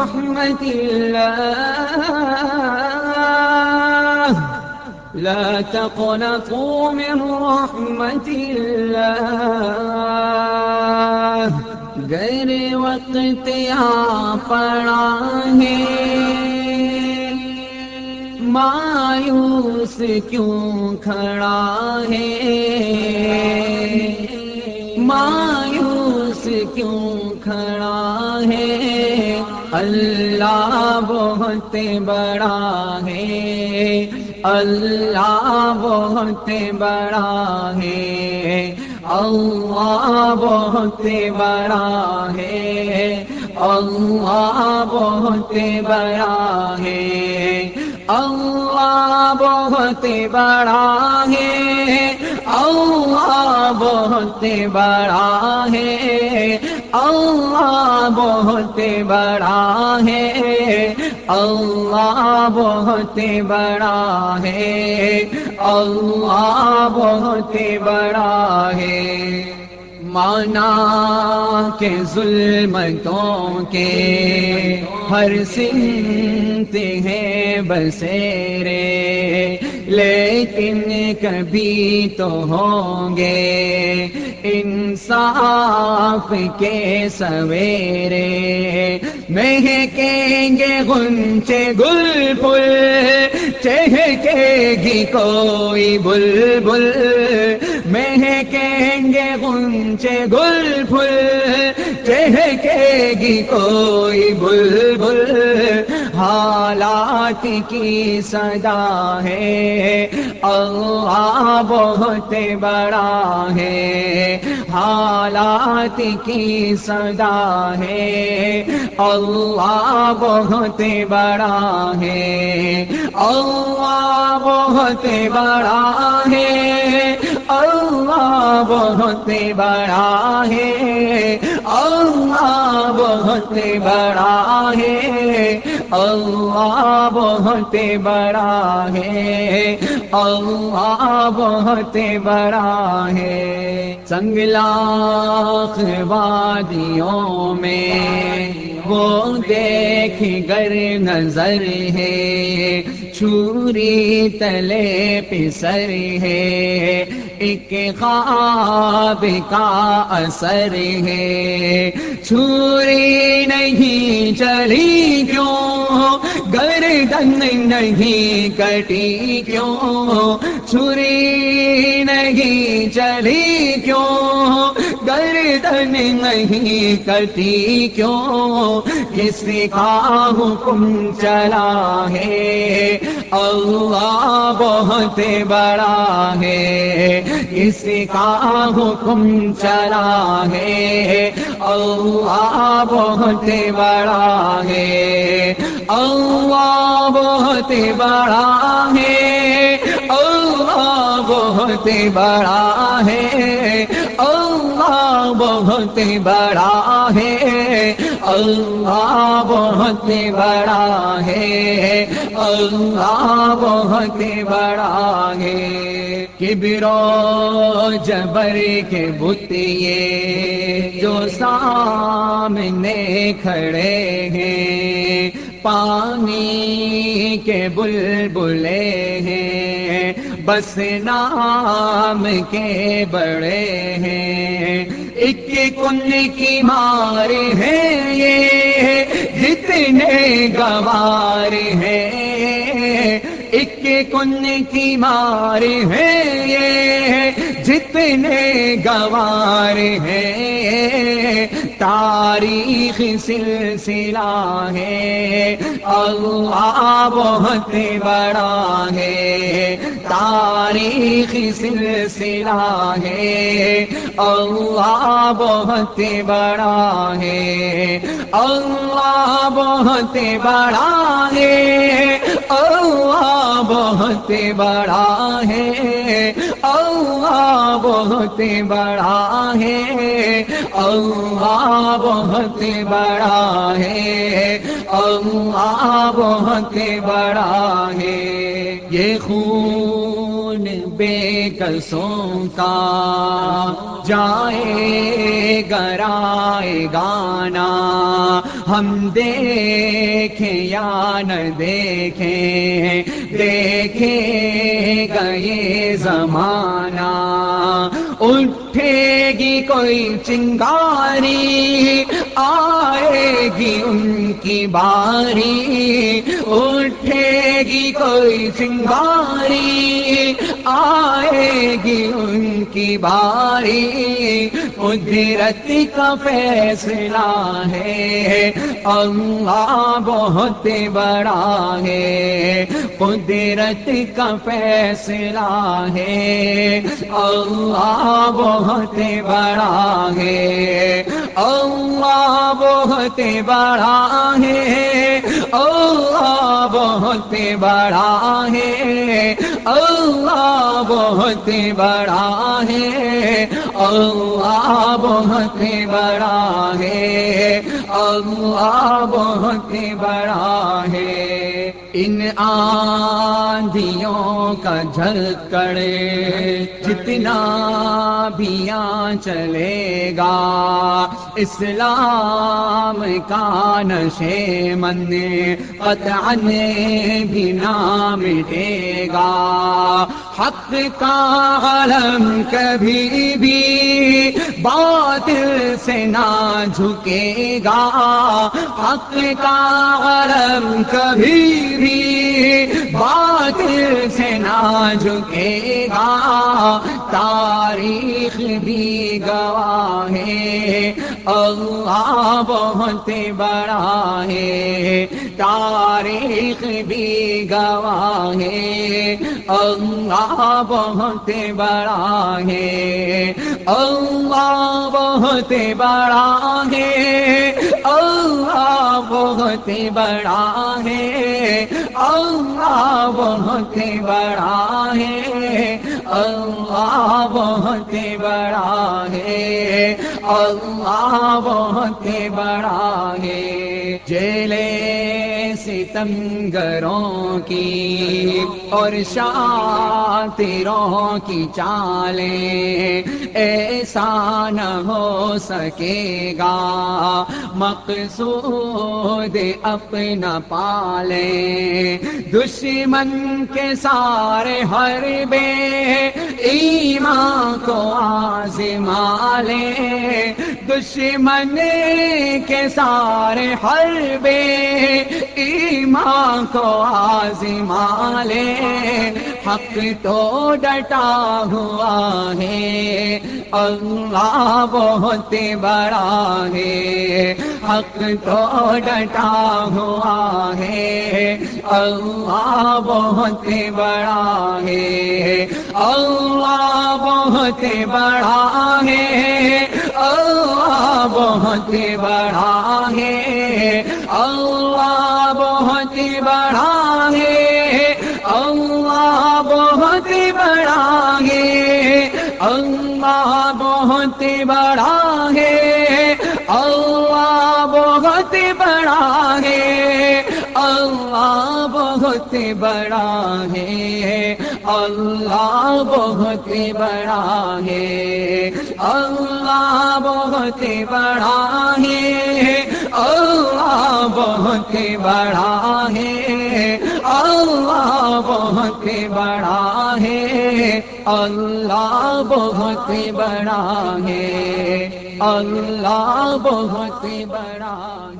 رحمة الله. لا تقنطوا من رحمة الله. غير وقت يا فراهي مایوس کیوں کھڑا ہے مایوس کیوں کھڑا ہے اللہ بہت بڑا ہے۔ اللہ بہت بڑا ہے۔ اللہ بہت بڑا ہے۔ اللہ بہت بڑا ہے۔ اللہ بہت بڑا ہے۔ اللہ بہت بڑا ہے۔ اللہ بہت بڑا ہے۔ اللہ بہت بڑا ہے۔ اللہ بہت بڑا ہے۔ مانا کے ظلمتوں کے ہر سنت ہیں بسیرے۔ لیکن کبھی تو ہوں گے انصاف کے سویرے مہکیں گے گنچے گل پل چہکے گی کوئی بل بل مہکیں گے گنچے گل پھل چہکے گی کوئی بل بل حالات کی صدا ہے۔ اللہ بہت بڑا ہے۔ حالات کی صدا ہے۔ اللہ بہت بڑا ہے۔ اللہ بہت بڑا ہے۔ اللہ بہت بڑا ہے۔ اللہ بہت بڑا ہے۔ اللہ بہت بڑا ہے۔ اللہ بہت بڑا ہے۔ سنگلاخ وادیوں میں وہ دیکھ گر نظر ہے چھوری تلے پسر ہے۔ ایک خواب کا اثر ہے۔ چھری نہیں چلی کیوں؟ گردن نہیں کٹی کیوں؟ چھری نہیں چلی کیوں؟ گردن نہیں کٹی کیوں؟ کس کا حکم چلا ہے؟ اللہ بہت بڑا ہے۔ کس کا حکم چلا ہے؟ اللہ بہت بڑا ہے۔ اللہ بہت بڑا ہے۔ اللہ بہت بڑا ہے۔ اللہ بہت بڑا ہے۔ اللہ بہت بڑا ہے۔ اللہ بہت بڑا ہے۔ کبرو جبر کے بت یہ جو سامنے کھڑے ہیں، پانی کے بلبلے ہیں۔ بس نام کے بڑے ہیں۔ ایک کن کی مار ہے یہ، جتنے گوار ہیں۔ ایک کن کی مار ہے یہ جتنے گوار ہیں، تاریخ سلسلہ ہے، اللہ بہت بڑا ہے، تاریخ سلسلہ ہے، اللہ بہت بڑا ہے، اللہ بہت بڑا ہے۔ اللہ بہت بڑا ہے۔ اللہ بہت بڑا ہے۔ اللہ بہت بڑا ہے۔ اللہ بہت بڑا ہے۔ یہ خون بے کسوں کا جائے گرائے گانا۔ ہم دیکھیں یا نہ دیکھیں دیکھیں گئے زمانہ۔ اٹھے گی کوئی چنگاری، آئے گی ان کی باری۔ اٹھے گی کوئی چنگاری آئے گی ان کی باری۔ قدرت کا فیصلہ ہے۔ اللہ بہت بڑا ہے۔ قدرت کا فیصلہ ہے۔ اللہ بہت بڑا ہے۔ اللہ بہت بڑا ہے۔ اللہ بہت بڑا ہے۔ اللہ بہت بڑا ہے۔ اللہ بہت بڑا ہے۔ اللہ بہت بڑا ہے۔ ان آندھیوں کا جھلکڑے جتنا بھی چلے گا، اسلام کا نشے من قطعا بھی نام مٹے گا۔ حق کا علم کبھی بھی باطل سے نہ جھکے گا۔ حق کا علم کبھی بھی باطل سے نہ جھکے گا۔ تاریخ بھی گواہ ہے۔ اللہ بہت بڑا ہے۔ تاریخ بھی گواہ ہے۔ اللہ بہت بڑا ہے۔ اللہ بہت بڑا ہے۔ اللہ بہت بڑا ہے۔ اللہ بہت بڑا ہے۔ اللہ بہت بڑا ہے۔ اللہ بہت بڑا ہے۔ جیلے ستمگروں کی اور شاطروں کی چالیں ایسا نہ ہو سکے گا۔ مقصود اپنا پالے دشمن کے سارے ہر بے ایمان کو آزما لے دشمن کے سارے ہر ایمان کو آزما لے حق تو ڈٹا ہوا ہے، اللہ بہت بڑا ہے، حق تو ڈٹا ہوا ہے، اللہ بہت بڑا ہے اللہ بہت بڑا ہے۔ اللہ بہت بڑا ہے۔ اللہ بہت بڑا ہے۔ اللہ بہت بڑا ہے۔ اللہ بہت بڑا ہے۔ اللہ بہت بڑا ہے۔ بہت بڑا ہے۔ اللہ بہت بڑا ہے۔ اللہ بہت بڑا ہے۔ اللہ بہت بڑا ہے۔ اللہ بہت بڑا ہے۔ اللہ بہت بڑا ہے۔ اللہ بہت بڑا ہے۔